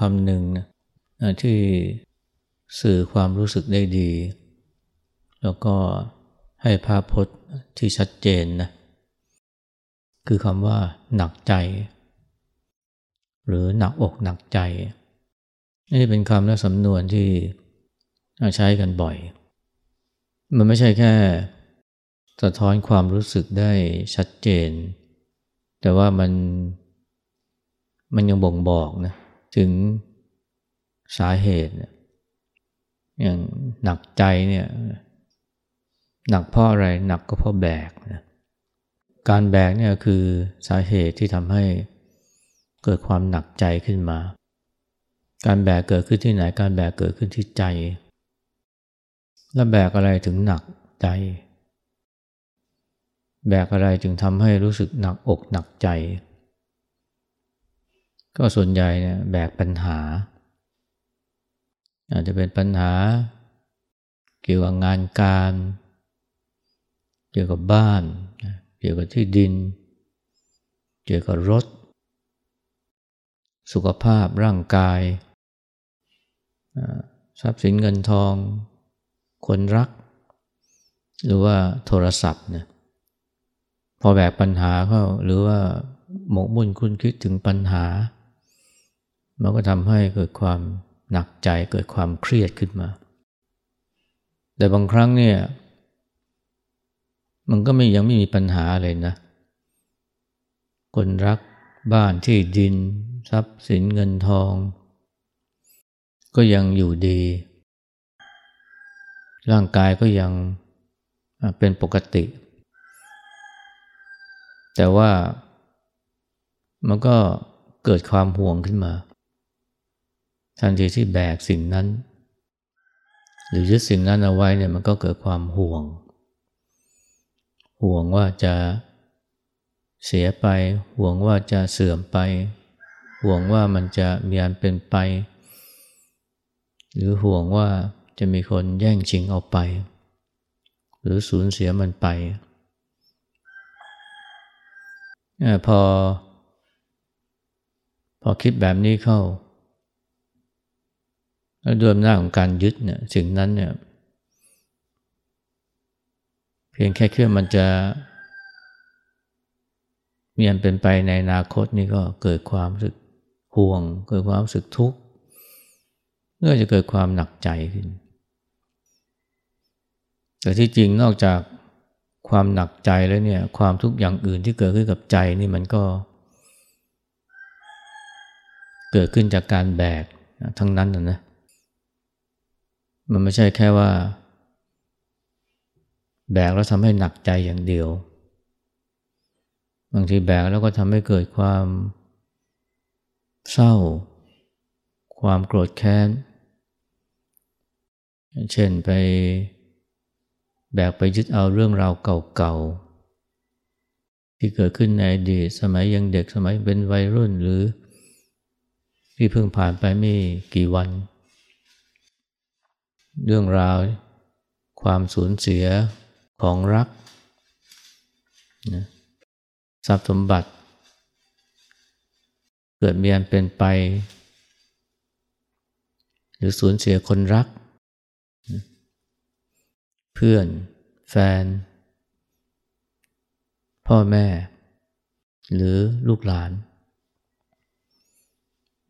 คำคำหนึ่งนะที่สื่อความรู้สึกได้ดี แล้วก็ให้ภาพพจน์ที่ชัดเจนนะคือคำว่าหนักใจ หรือหนักอกหนักใจ นี่เป็นคำและสำนวนที่ใช้กันบ่อย มันไม่ใช่แค่ สะท้อนความรู้สึกได้ชัดเจน แต่ว่ามันมันยังบ่งบอกนะ ถึงสาเหตุอย่างหนักใจเนี่ยหนักเพราะอะไรหนักก็เพราะแบกนะการแบกเนี่ยคือสาเหตุที่ทำให้เกิดความหนักใจขึ้นมา การแบกเกิดขึ้นที่ไหนการแบกเกิดขึ้นที่ใจ แล้วแบกอะไรถึงหนักใจ แบกอะไรจึงทำให้รู้สึกหนักอกหนักใจ ก็ส่วนใหญ่เนี่ยแบกปัญหา อาจจะเป็นปัญหา เกี่ยวกับงานการ เกี่ยวกับบ้าน เกี่ยวกับที่ดิน เกี่ยวกับรถ สุขภาพร่างกายทรัพย์สินเงินทอง คนรัก หรือว่าโทรศัพท์เนี่ยพอแบกปัญหาเข้าหรือว่าหมกมุ่นคุ้นคิดถึงปัญหา มันก็ทำให้เกิดความหนักใจเกิดความเครียดขึ้นมา แต่บางครั้งเนี่ยมันก็ไม่ยังไม่มีปัญหาเลยนะ คนรักบ้านที่ดิน ทรัพย์สินเงินทอง ก็ยังอยู่ดี ร่างกายก็ยังเป็นปกติ แต่ว่ามันก็เกิดความห่วงขึ้นมา ทันทีที่แบกสิ่งนั้น หรือยึดสิ่งนั้นเอาไว้เนี่ยมันก็เกิดความห่วง ห่วงว่าจะเสียไป ห่วงว่าจะเสื่อมไป ห่วงว่ามันจะมีอันเป็นไป หรือห่วงว่าจะมีคนแย่งชิงเอาไป หรือสูญเสียมันไปพอ พอคิดแบบนี้เข้า ด้วยอำนาจของการยึดเนี่ยสิ่งนั้นเนี่ยเพียงแค่เครื่องมันจะมีอันเป็นไปในอนาคตนี่ก็เกิดความรู้สึกห่วง เกิดความรู้สึกทุกข์เมื่อจะเกิดความหนักใจขึ้น แต่ที่จริงนอกจากความหนักใจแล้วเนี่ยความทุกข์อย่างอื่นที่เกิดขึ้นกับใจนี่มันก็ เกิดขึ้นจากการแบกทั้งนั้นนะนะ มันไม่ใช่แค่ว่า แบกแล้วทำให้หนักใจอย่างเดียว บางทีแบกแล้วก็ทำให้เกิดความเศร้า ความโกรธแค้น เช่นไปแบกไปยึดเอาเรื่องราวเก่าๆ ที่เกิดขึ้นในอดีตสมัยยังเด็กสมัยเป็นวัยรุ่นหรือที่เพิ่งผ่านไปไม่กี่วันเเรื่องราว ความสูญเสียของรักนะทรัพย์สมบัติ เกิดมีอันเป็นไป หรือสูญเสียคนรัก เพื่อน แฟน พ่อแม่ หรือลูกหลาน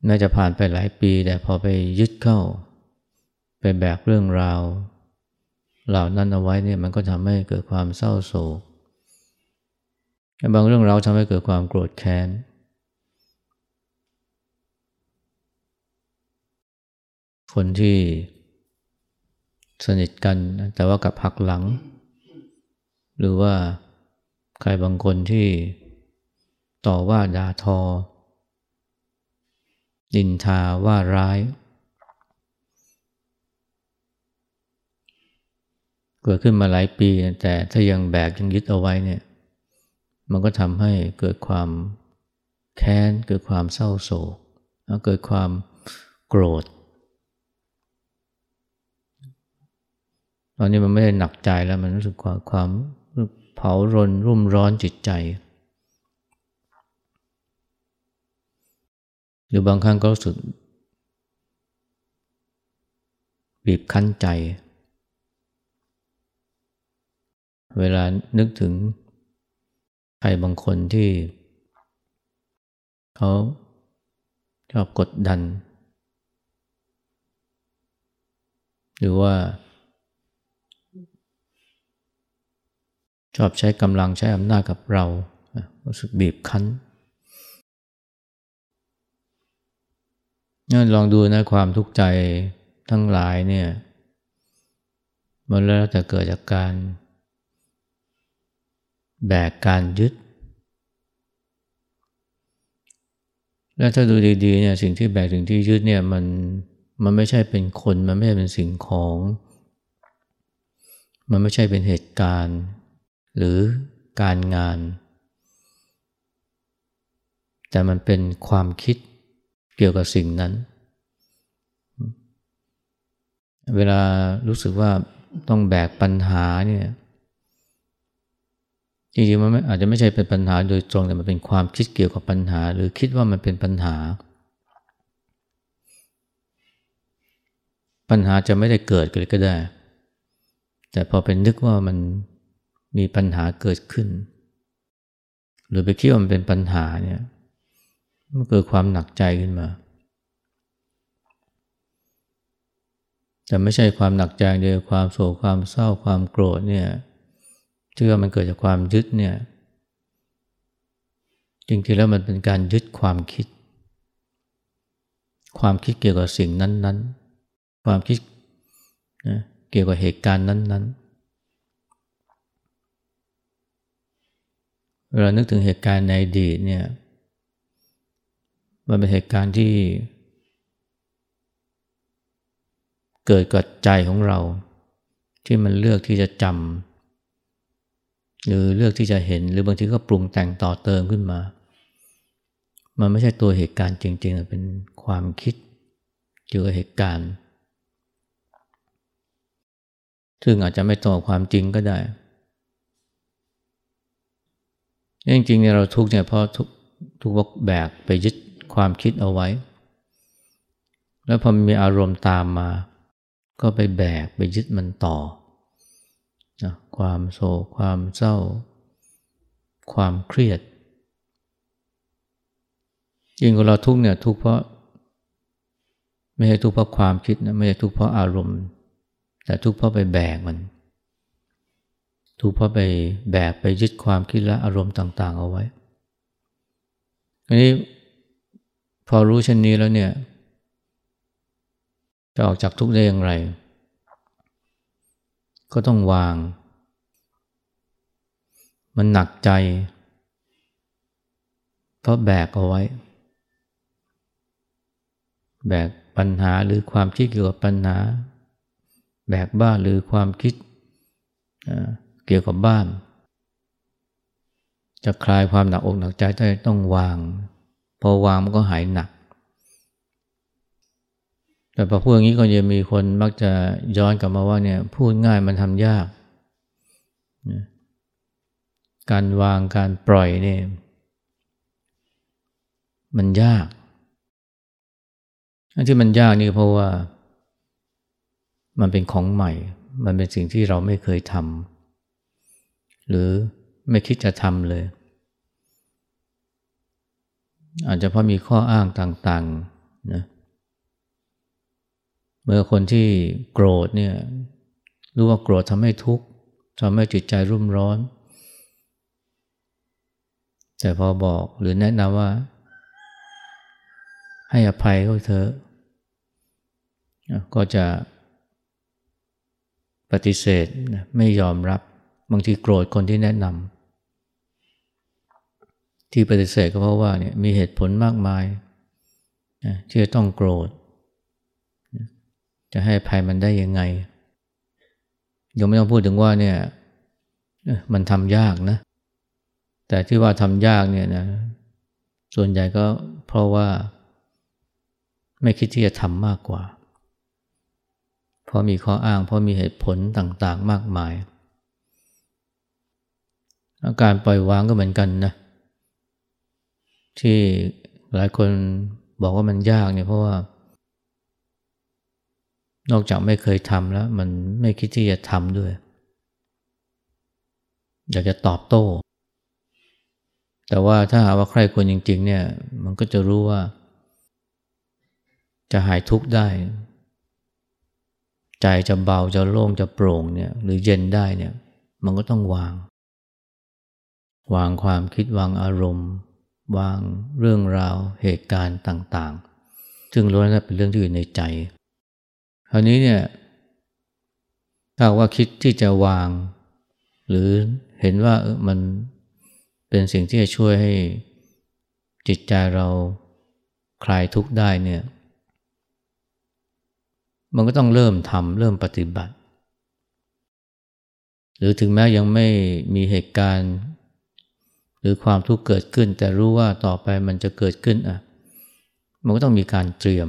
แม้จะผ่านไปหลายปีแต่พอไปยึดเข้า ไปแบกเรื่องราว เหล่านั้นเอาไว้เนี่ยมันก็ทำให้เกิดความเศร้าโศกบางเรื่องราวทำให้เกิดความโกรธแค้นคนที่สนิทกันแต่ว่ากับหักหลัง หรือว่าใครบางคนที่ต่อว่าด่าทอดินทาว่าร้าย เกิดขึ้นมาหลายปี แต่ถ้ายังแบกยังยึดเอาไว้เนี่ย มันก็ทำให้เกิดความแค้น เกิดความเศร้าโศก เกิดความโกรธ ตอนนี้มันไม่ได้หนักใจแล้วมันรู้สึกความความเผารนรุ่มร้อนจิตใจ หรือบางครั้งก็รู้สึกบีบคั้นใจ เวลานึกถึงใครบางคนที่ เขาชอบกดดัน หรือว่า ชอบใช้กำลังใช้อำนาจกับเรารู้สึกบีบคั้นลองดูนะความทุกข์ใจทั้งหลายเนี่ย มันแล้วจะเกิดจากการ แบกการยึด และถ้าดูดีๆเนี่ยสิ่งที่แบกสิ่งที่ยึดเนี่ยมันมันไม่ใช่เป็นคน มันไม่ใช่เป็นสิ่งของ มันไม่ใช่เป็นเหตุการณ์ หรือการงาน แต่มันเป็นความคิดเกี่ยวกับสิ่งนั้น เวลารู้สึกว่าต้องแบกปัญหาเนี่ย จริงๆมันอาจจะไม่ใช่เป็นปัญหาโดยตรงแต่มันเป็นความคิดเกี่ยวกับปัญหา หรือคิดว่ามันเป็นปัญหา ปัญหาจะไม่ได้เกิดเลยก็ได้ แต่พอเป็นนึกว่ามันมีปัญหาเกิดขึ้น หรือไปคิดว่ามันเป็นปัญหาเนี่ยมันเกิดความหนักใจขึ้นมา แต่ไม่ใช่ความหนักใจเดียวความโศกความเศร้าความโกรธเนี่ย เชื่อมันเกิดจากความยึดเนี่ยจริงๆแล้วมันเป็นการยึดความคิด ความคิดเกี่ยวกับสิ่งนั้นๆ ความคิดนะเกี่ยวกับเหตุการณ์นั้นๆ เวลานึกถึงเหตุการณ์ในอดีตเนี่ยมันเป็นเหตุการณ์ที่ เกิดกับใจของเรา ที่มันเลือกที่จะจำ หรือเลือกที่จะเห็นหรือบางทีก็ปรุงแต่งต่อเติมขึ้นมา มันไม่ใช่ตัวเหตุการณ์จริงๆ เป็นความคิดเกี่ยวกับเหตุการณ์ ซึ่งอาจจะไม่ตรงกับความจริงก็ได้จริงๆเนี่ยเราทุกเนี่ยเพราะทุกทุกวกแบกไปยึดความคิดเอาไว้ แล้วพอมีอารมณ์ตามมา ก็ไปแบกไปยึดมันต่อ ความโศกความเศร้า ความเครียดยิ่งเราทุกเนี่ยทุกเพราะ ไม่ใช่ทุกเพราะความคิดนะไม่ใช่ทุกเพราะอารมณ์ แต่ทุกเพราะไปแบกมัน ทุกเพราะไปแบกไปยึดความคิดและอารมณ์ต่าง ๆ เอาไว้อันนี้พอรู้เช่นนี้แล้วเนี่ยจะออกจากทุกข์ได้อย่างไร ก็ต้องวาง มันหนักใจ เพราะแบกเอาไว้ แบกปัญหาหรือความคิดเกี่ยวกับปัญหา แบกบ้านหรือความคิดเกี่ยวกับบ้าน จะคลายความหนักอกหนักใจได้ต้องวาง พอวางมันก็หายหนัก แต่พอพูดอย่างนี้ก็จะมีคนมักจะย้อนกลับมาว่าเนี่ยพูดง่ายมันทำยาก การวางการปล่อยเนี่ยมันยากอันที่มันยากนี่เพราะว่า มันเป็นของใหม่ มันเป็นสิ่งที่เราไม่เคยทำหรือไม่คิดจะทำเลย อาจจะเพราะมีข้ออ้างต่างๆนะเมื่อคนที่โกรธเนี่ยรู้ว่าโกรธทำให้ทุกข์ทำให้จิตใจรุ่มร้อน แต่พอบอกหรือแนะนำว่า ให้อภัยเขาเถอะก็จะปฏิเสธไม่ยอมรับบางทีโกรธคนที่แนะนำที่ปฏิเสธก็เพราะว่าเนี่ยมีเหตุผลมากมายที่จะต้องโกรธ จะให้ภัยมันได้ยังไงยังไม่ต้องพูดถึงว่าเนี่ยมันทำยากนะ แต่ที่ว่าทำยากเนี่ยนะ ส่วนใหญ่ก็เพราะว่า ไม่คิดที่จะทำมากกว่า เพราะมีข้ออ้าง เพราะมีเหตุผลต่างๆ มากมาย อาการปล่อยวางก็เหมือนกันนะ ที่หลายคนบอกว่ามันยากเนี่ยเพราะว่า นอกจากไม่เคยทำแล้ว มันไม่คิดที่จะทำด้วย อยากจะตอบโต้ แต่ว่าถ้าหาว่าใครควรจริง ๆ เนี่ย มันก็จะรู้ว่า จะหายทุกข์ได้ ใจจะเบาจะโล่งจะโปร่งเนี่ย หรือเย็นได้เนี่ย มันก็ต้องวาง วางความคิดวางอารมณ์ วางเรื่องราวเหตุการณ์ต่าง ๆ ซึ่งล้วนแล้วเป็นเรื่องที่อยู่ในใจคราวนี้เนี่ยถ้าว่าคิดที่จะวาง หรือเห็นว่ามัน เป็นสิ่งที่จะช่วยให้จิตใจเราคลายทุกข์ได้เนี่ย มันก็ต้องเริ่มทำเริ่มปฏิบัติ หรือถึงแม้ยังไม่มีเหตุการณ์ หรือความทุกข์เกิดขึ้น แต่รู้ว่าต่อไปมันจะเกิดขึ้นอะ มันก็ต้องมีการเตรียม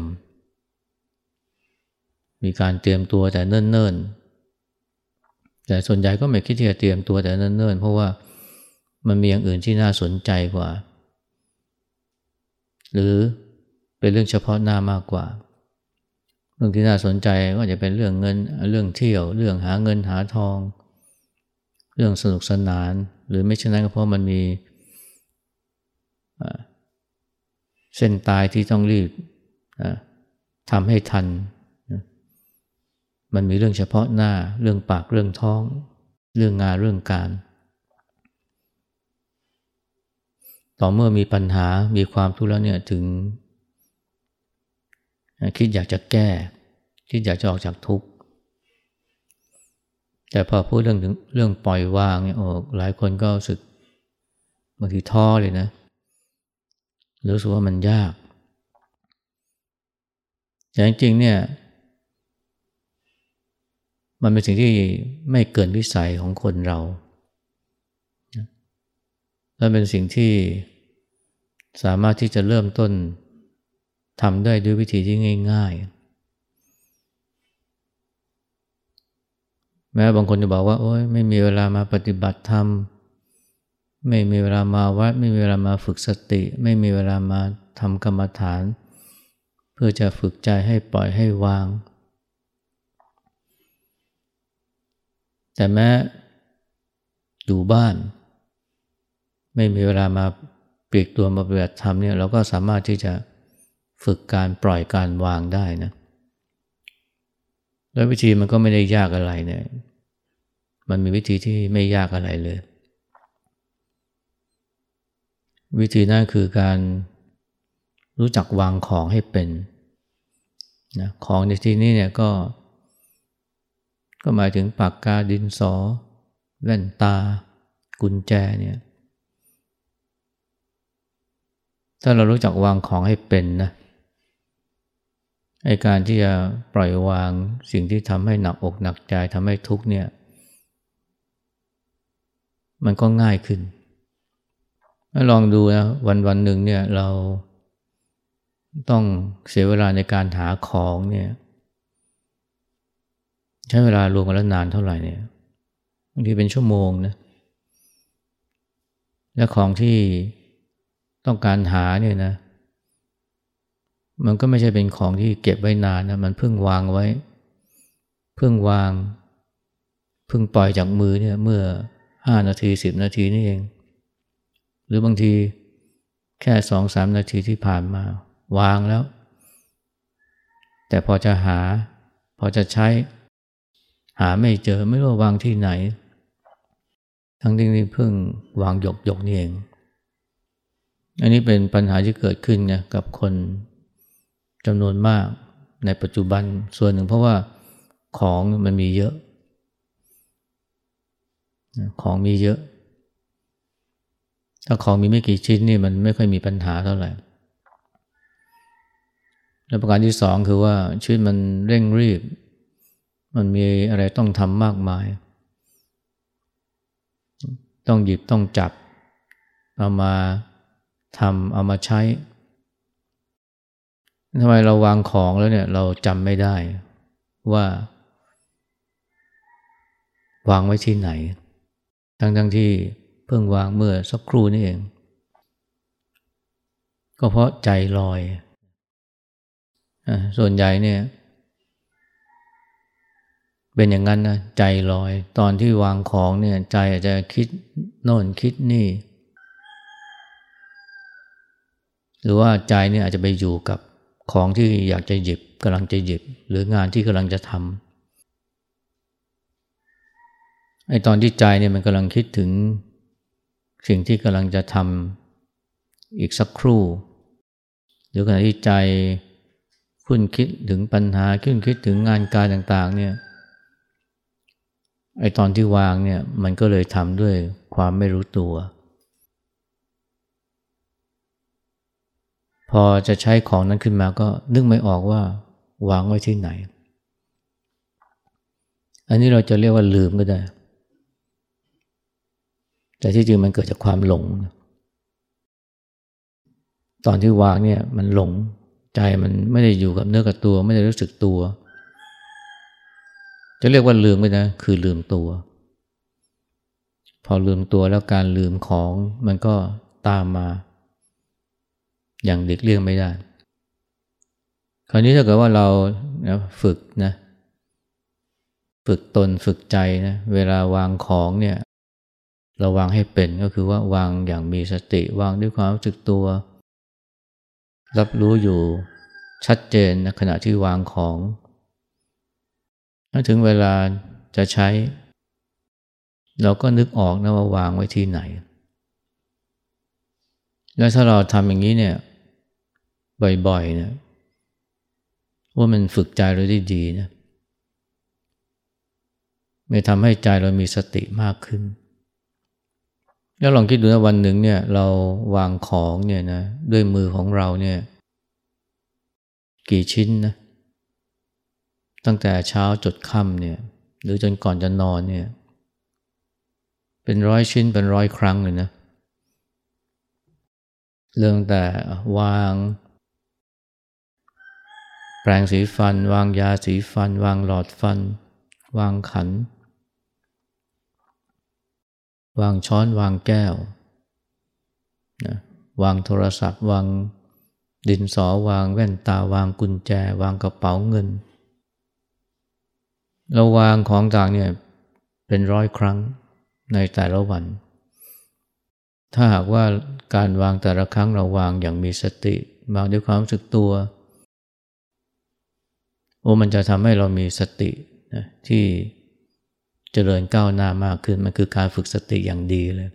มีการเตรียมตัวแต่เนิ่นๆ แต่ส่วนใหญ่ก็ไม่คิดที่จะเตรียมตัวแต่เนิ่นๆ เพราะว่า มันมีอย่างอื่นที่น่าสนใจกว่า หรือเป็นเรื่องเฉพาะหน้ามากกว่า เรื่องที่น่าสนใจก็จะเป็นเรื่องเงิน เรื่องเที่ยว เรื่องหาเงินหาทอง เรื่องสนุกสนาน หรือไม่เช่นนั้นก็เพราะมันมีเส้นตายที่ต้องรีบทำให้ทัน มันมีเรื่องเฉพาะหน้า เรื่องปากเรื่องท้อง เรื่องงานเรื่องการ ต่อเมื่อมีปัญหามีความทุกข์แล้วเนี่ยถึง คิดอยากจะแก้ คิดอยากจะออกจากทุกข์แต่พอพูดเรื่องถึงเรื่องปล่อยวางเนี่ยโอ้หลายคนก็สึกบางทีท้อเลยนะรู้สึกว่ามันยากแต่จริงๆเนี่ย มันเป็นสิ่งที่ไม่เกินวิสัยของคนเรา และเป็นสิ่งที่สามารถที่จะเริ่มต้นทำได้ด้วยวิธีที่ง่าย ๆ แม้บางคนจะบอกว่า โอ๊ยไม่มีเวลามาปฏิบัติธรรม ไม่มีเวลามาวัด ไม่มีเวลามาฝึกสติ ไม่มีเวลามาทำกรรมฐาน เพื่อจะฝึกใจให้ปล่อยให้วาง แต่แม้อยู่บ้าน ไม่มีเวลามาปลีกตัวมาปฏิบัติธรรมเนี่ยเราก็สามารถที่จะฝึกการปล่อยการวางได้นะแล้ววิธีมันก็ไม่ได้ยากอะไรเนี่ย มันมีวิธีที่ไม่ยากอะไรเลย วิธีนั้นคือการรู้จักวางของให้เป็นนะของในที่นี้เนี่ยก็ ก็หมายถึงปากกาดินสอ แว่นตา กุญแจเนี่ย ถ้าเรารู้จักวางของให้เป็นนะไอการที่จะปล่อยวางสิ่งที่ทำให้หนักอกหนักใจทำให้ทุกเนี่ย มันก็ง่ายขึ้น ลองดูนะวันวันหนึ่งเนี่ยเราต้องเสียเวลาในการหาของเนี่ยใช้เวลารวมกันแล้วนานเท่าไหร่เนี่ยบางทีเป็นชั่วโมงนะ และของที่ ต้องการหาเนี่ยนะ มันก็ไม่ใช่เป็นของที่เก็บไว้นานนะมันเพิ่งวางไว้ เพิ่งวาง เพิ่งปล่อยจากมือเนี่ย เมื่อห้านาทีสิบนาทีนี่เอง หรือบางทีแค่สองสามนาทีที่ผ่านมา วางแล้ว แต่พอจะหา พอจะใช้ หาไม่เจอไม่รู้วางที่ไหน ทั้งที่นี่เพิ่งวางหยกหยกนี่เอง อันนี้เป็นปัญหาที่เกิดขึ้นนะกับคนจำนวนมากในปัจจุบันส่วนหนึ่งเพราะว่าของมันมีเยอะ ของมีเยอะ ถ้าของมีไม่กี่ชิ้นนี่มันไม่ค่อยมีปัญหาเท่าไหร่และประการที่สองคือว่าชีวิตมันเร่งรีบ มันมีอะไรต้องทำมากมาย ต้องหยิบต้องจับเอามา ทำเอามาใช้ทำไมเราวางของแล้วเนี่ยเราจำไม่ได้ว่า วางไว้ที่ไหน ทั้งทั้งที่เพิ่งวางเมื่อสักครู่นี่เอง ก็เพราะใจลอยส่วนใหญ่เนี่ย เป็นอย่างนั้นนะใจลอย ตอนที่วางของเนี่ย ใจอาจจะคิดโน่นคิดนี่ หรือว่าใจเนี่ยอาจจะไปอยู่กับของที่อยากจะหยิบกำลังจะหยิบ หรืองานที่กำลังจะทำไอ้ตอนที่ใจเนี่ยมันกำลังคิดถึงสิ่งที่กำลังจะทำอีกสักครู่ หรือขณะที่ใจคุ้นคิดถึงปัญหาคุ้นคิดถึงงานการต่างๆเนี่ยไอตอนที่วางเนี่ยมันก็เลยทำด้วยความไม่รู้ตัว พอจะใช้ของนั้นขึ้นมาก็นึกไม่ออกว่าวางไว้ที่ไหน อันนี้เราจะเรียกว่าลืมก็ได้ แต่ที่จริงมันเกิดจากความหลง ตอนที่วางเนี่ยมันหลงใจมันไม่ได้อยู่กับเนื้อกับตัว ไม่ได้รู้สึกตัว จะเรียกว่าลืมก็ได้คือลืมตัว พอลืมตัวแล้วการลืมของมันก็ตามมา อย่างเด็กเลี่ยงไม่ได้ คราวนี้ถ้าเกิดว่าเราฝึกนะ ฝึกตนฝึกใจนะ เวลาวางของเนี่ยเราวางให้เป็นก็คือว่าวางอย่างมีสติ วางด้วยความรู้สึกตัว รับรู้อยู่ชัดเจนในขณะที่วางของถ้าถึงเวลาจะใช้ เราก็นึกออกนะว่าวางไว้ที่ไหน แล้วถ้าเราทำอย่างนี้เนี่ย บ่อยๆเนี่ยว่ามันฝึกใจเราได้ดีนะไม่ทำให้ใจเรามีสติมากขึ้น แล้วลองคิดดูนะวันหนึ่งเนี่ยเราวางของเนี่ยนะด้วยมือของเราเนี่ย กี่ชิ้นนะตั้งแต่เช้าจดค่ำเนี่ย หรือจนก่อนจะนอนเนี่ย เป็นร้อยชิ้นเป็นร้อยครั้งเลยนะเรื่องแต่วาง แปรงสีฟัน วางยาสีฟัน วางหลอดฟัน วางขัน วางช้อนวางแก้วนะวางโทรศัพท์ วางดินสอวางแว่นตาวางกุญแจ วางกระเป๋าเงินเราวางของต่างเนี่ยเป็นร้อยครั้งในแต่ละวัน ถ้าหากว่าการวางแต่ละครั้งเราวางอย่างมีสติ วางด้วยความรู้สึกตัว โอ้มันจะทำให้เรามีสตินะที่เจริญก้าวหน้ามากขึ้น มันคือการฝึกสติอย่างดีเลย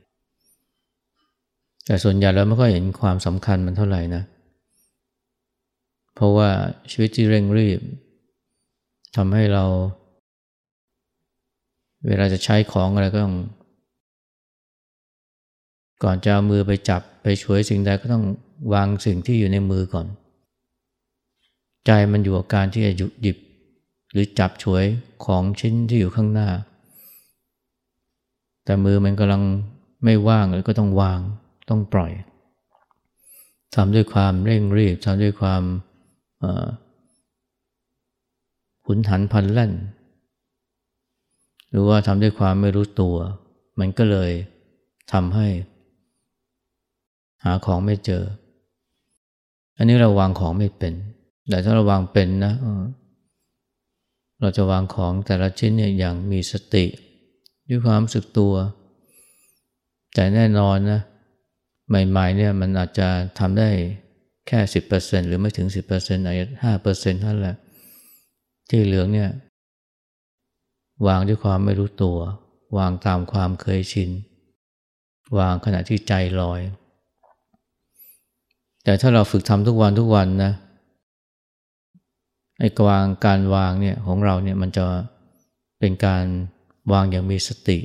แต่ส่วนใหญ่เราไม่ค่อยเห็นความสำคัญมันเท่าไหร่นะ เพราะว่าชีวิตที่เร่งรีบทำให้เรา เวลาจะใช้ของอะไรก็ต้อง ก่อนจะเอามือไปจับไปช่วยสิ่งใดก็ต้องวางสิ่งที่อยู่ในมือก่อน ใจมันอยู่กับการที่จะหยิบ หรือจับช่วยของชิ้นที่อยู่ข้างหน้า แต่มือมันกำลังไม่ว่างเลยก็ต้องวางต้องปล่อยทำด้วยความเร่งรีบทำด้วยความหุนหันพันแล่น หรือว่าทำด้วยความไม่รู้ตัว มันก็เลยทำให้ หาของไม่เจอ อันนี้เราวางของไม่เป็น แต่ถ้าเราวางเป็นนะเราจะวางของแต่ละชิ้นเนี่ยอย่างมีสติด้วยความรู้สึกตัว แต่แน่นอนนะใหม่ๆเนี่ยมันอาจจะทำได้แค่สิบเปอร์เซ็นหรือไม่ถึงสิบเปอร์เซ็นต์อาจจะห้าเปอร์เซ็นต์นั่นแหละ ที่เหลืองเนี่ยวางด้วยความไม่รู้ตัว วางตามความเคยชิน วางขณะที่ใจลอย แต่ถ้าเราฝึกทำทุกวันทุกวันนะ ไอ้กวางการวางเนี่ยของเราเนี่ยมันจะเป็นการวางอย่างมีสติ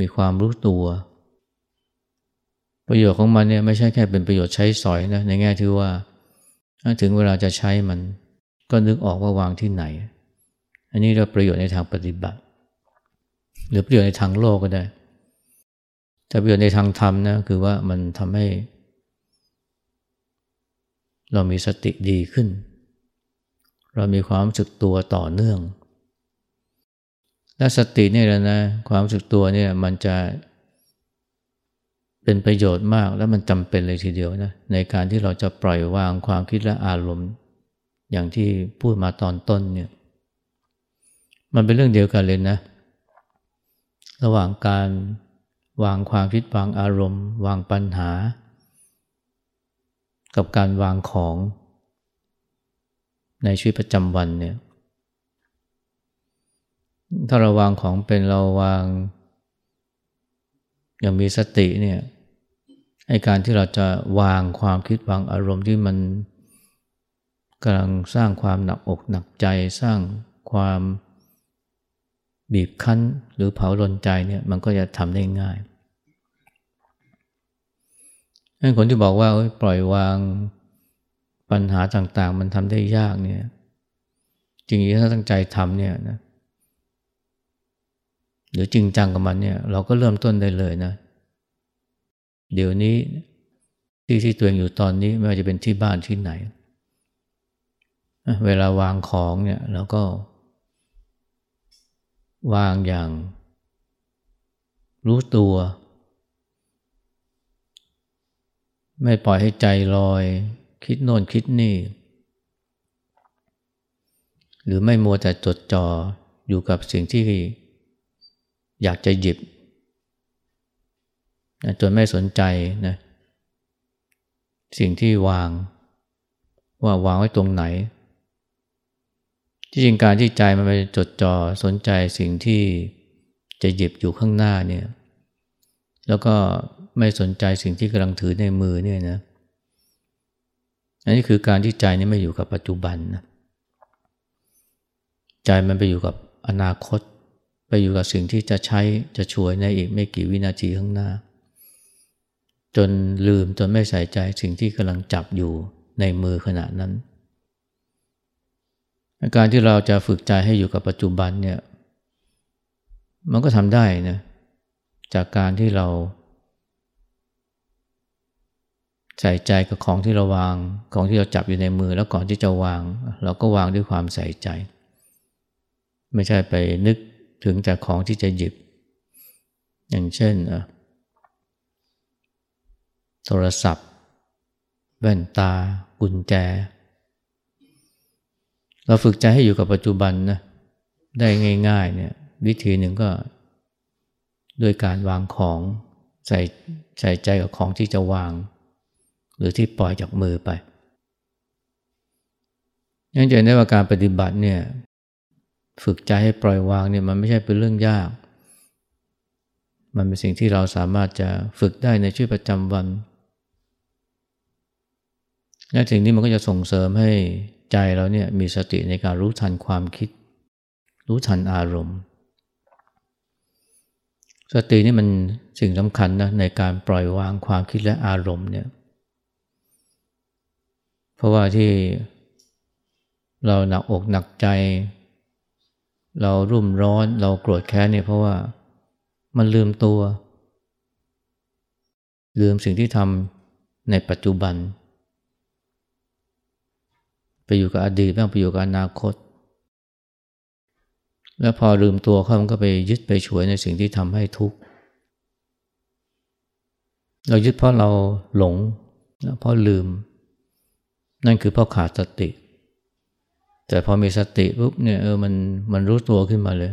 มีความรู้ตัว ประโยชน์ของมันเนี่ยไม่ใช่แค่เป็นประโยชน์ใช้สอยนะในแง่ที่ว่า ถึงเวลาจะใช้มัน ก็นึกออกว่าวางที่ไหน อันนี้เราประโยชน์ในทางปฏิบัติ หรือประโยชน์ในทางโลกก็ได้ แต่ประโยชน์ในทางธรรมนะคือว่ามันทำให้ เรามีสติดีขึ้น เรามีความรู้สึกตัวต่อเนื่อง และสตินี่แหละนะ ความรู้สึกตัวเนี่ยมันจะเป็นประโยชน์มากและมันจำเป็นเลยทีเดียวนะในการที่เราจะปล่อยวางความคิดและอารมณ์ อย่างที่พูดมาตอนต้นเนี่ยมันเป็นเรื่องเดียวกันเลยนะ ระหว่างการวางความคิดวางอารมณ์ วางปัญหา กับการวางของ ในชีวิตประจำวันเนี่ย ถ้าเราวางของเป็นเราวาง อย่างมีสติเนี่ยไอการที่เราจะวางความคิดวางอารมณ์ที่มันกำลังสร้างความหนักอกหนักใจสร้างความบีบคั้นหรือเผาลนใจเนี่ยมันก็จะทำได้ง่ายให้คนที่บอกว่าปล่อยวาง ปัญหาต่างๆ มันทำได้ยากเนี่ยจริงๆถ้าตั้งใจทำเนี่ยนะหรือจริงจังกับมันเนี่ย เราก็เริ่มต้นได้เลยนะ เดี๋ยวนี้ที่ที่ตัวเองอยู่ตอนนี้ไม่ว่าจะเป็นที่บ้านที่ไหน เวลาวางของเนี่ยเราก็ วางอย่าง รู้ตัว ไม่ปล่อยให้ใจลอย คิดโน่นคิดนี่ หรือไม่มัวแต่จดจ่ออยู่กับสิ่งที่อยากจะหยิบจนไม่สนใจนะสิ่งที่วาง ว่าวางไว้ตรงไหน ที่จริงการที่ใจมันไปจดจ่อสนใจสิ่งที่จะหยิบอยู่ข้างหน้าเนี่ยแล้วก็ไม่สนใจสิ่งที่กำลังถือในมือเนี่ยนะ อันนี้คือการที่ใจนี่ไม่อยู่กับปัจจุบันนะใจมันไปอยู่กับอนาคต ไปอยู่กับสิ่งที่จะใช้จะช่วยในอีกไม่กี่วินาทีข้างหน้า จนลืมจนไม่ใส่ใจสิ่งที่กำลังจับอยู่ในมือขณะนั้น การที่เราจะฝึกใจให้อยู่กับปัจจุบันเนี่ยมันก็ทำได้นะจากการที่เรา ใส่ใจกับของที่เราวางของที่เราจับอยู่ในมือ แล้วก่อนที่จะวาง เราก็วางด้วยความใส่ใจ ไม่ใช่ไปนึกถึงแต่ของที่จะหยิบ อย่างเช่นโทรศัพท์ แว่นตา กุญแจ เราฝึกใจให้อยู่กับปัจจุบันนะได้ง่ายๆเนี่ยวิธีหนึ่งก็ด้วยการวางของใส่ใส่ใจกับของที่จะวาง หรือที่ปล่อยจากมือไปยังจะได้ว่าการปฏิบัติเนี่ยฝึกใจให้ปล่อยวางเนี่ยมันไม่ใช่เป็นเรื่องยาก มันเป็นสิ่งที่เราสามารถจะฝึกได้ในชีวิตประจำวัน และสิ่งนี้มันก็จะส่งเสริมให้ใจเราเนี่ยมีสติในการรู้ทันความคิด รู้ทันอารมณ์ สตินี่มันสิ่งสำคัญนะในการปล่อยวางความคิดและอารมณ์เนี่ย เพราะว่าที่เราหนักอกหนักใจ เรารุ่มร้อนเราโกรธแค้นเนี่ยเพราะว่ามันลืมตัว ลืมสิ่งที่ทำในปัจจุบัน ไปอยู่กับอดีตบ้างไปอยู่กับอนาคต แล้วพอลืมตัวเขามันก็ไปยึดไปฉวยในสิ่งที่ทำให้ทุกข์เรายึดเพราะเราหลงเพราะลืม นั่นคือเพราะขาดสติ แต่พอมีสติปุ๊บเนี่ยเออมันมันรู้ตัวขึ้นมาเลย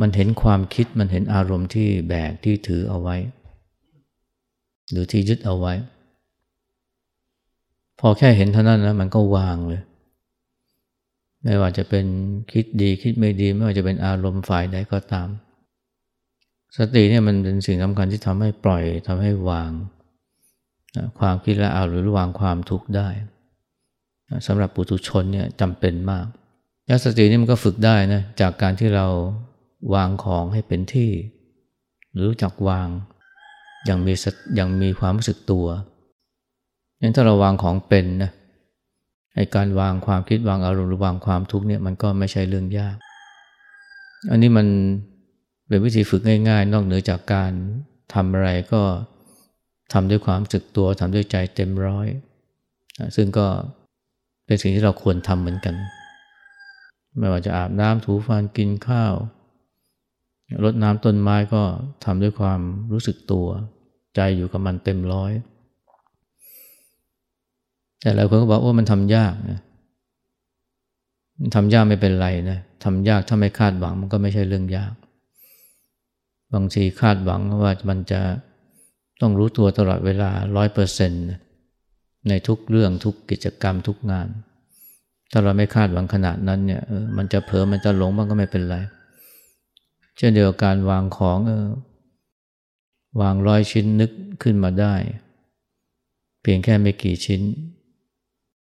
มันเห็นความคิดมันเห็นอารมณ์ที่แบกที่ถือเอาไว้ หรือที่ยึดเอาไว้ พอแค่เห็นเท่านั้นแล้วมันก็วางเลย ไม่ว่าจะเป็นคิดดีคิดไม่ดี ไม่ว่าจะเป็นอารมณ์ฝ่ายใดก็ตาม สติเนี่ยมันเป็นสิ่งสำคัญที่ทำให้ปล่อยทำให้วาง ความคิดและอารมณ์หรือวางความทุกข์ได้สำหรับปุถุชนเนี่ยจำเป็นมากและสตินี่มันก็ฝึกได้นะจากการที่เราวางของให้เป็นที่ หรู้จักวางอย่างมีอย่างมีความรู้สึกตัวงั้นถ้าเราวางของเป็นนะไอการวางความคิดวางอารมณ์หรือวางความทุกข์เนี่ยมันก็ไม่ใช่เรื่องยาก อันนี้มันเป็นวิธีฝึกง่าย ๆ นอกเหนือจากการทำอะไรก็ ทำด้วยความสึกตัวทำด้วยใจเต็มร้อย ซึ่งก็เป็นสิ่งที่เราควรทำเหมือนกัน ไม่ว่าจะอาบน้ำถูฟันกินข้าวรดน้ำต้นไม้ก็ทำด้วยความรู้สึกตัว ใจอยู่กับมันเต็มร้อย แต่หลายคนก็บอกว่ามันทำยากนะทำยากไม่เป็นไรนะทำยากถ้าไม่คาดหวังมันก็ไม่ใช่เรื่องยาก บางทีคาดหวังว่ามันจะ ต้องรู้ตัวตลอดเวลาร้อยเปอร์เซ็นต์ในทุกเรื่องทุกกิจกรรมทุกงาน ถ้าเราไม่คาดหวังขนาดนั้นเนี่ยมันจะเผลอมันจะหลงมันก็ไม่เป็นไร เช่นเดียวกับการวางของเออวางร้อยชิ้นนึกขึ้นมาได้ เพียงแค่ไม่กี่ชิ้น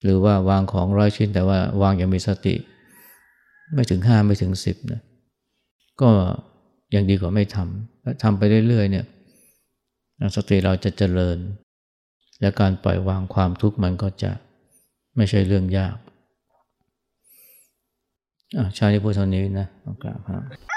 หรือว่าวางของร้อยชิ้น แต่ว่าวางอย่างมีสติ ไม่ถึงห้าไม่ถึงสิบนะก็ยังดีกว่าไม่ทำทำไปเรื่อยๆเนี่ย สติเราจะเจริญ และการปล่อยวางความทุกข์มันก็จะไม่ใช่เรื่องยากชาที่พูดเท่านี้นะกราบครับ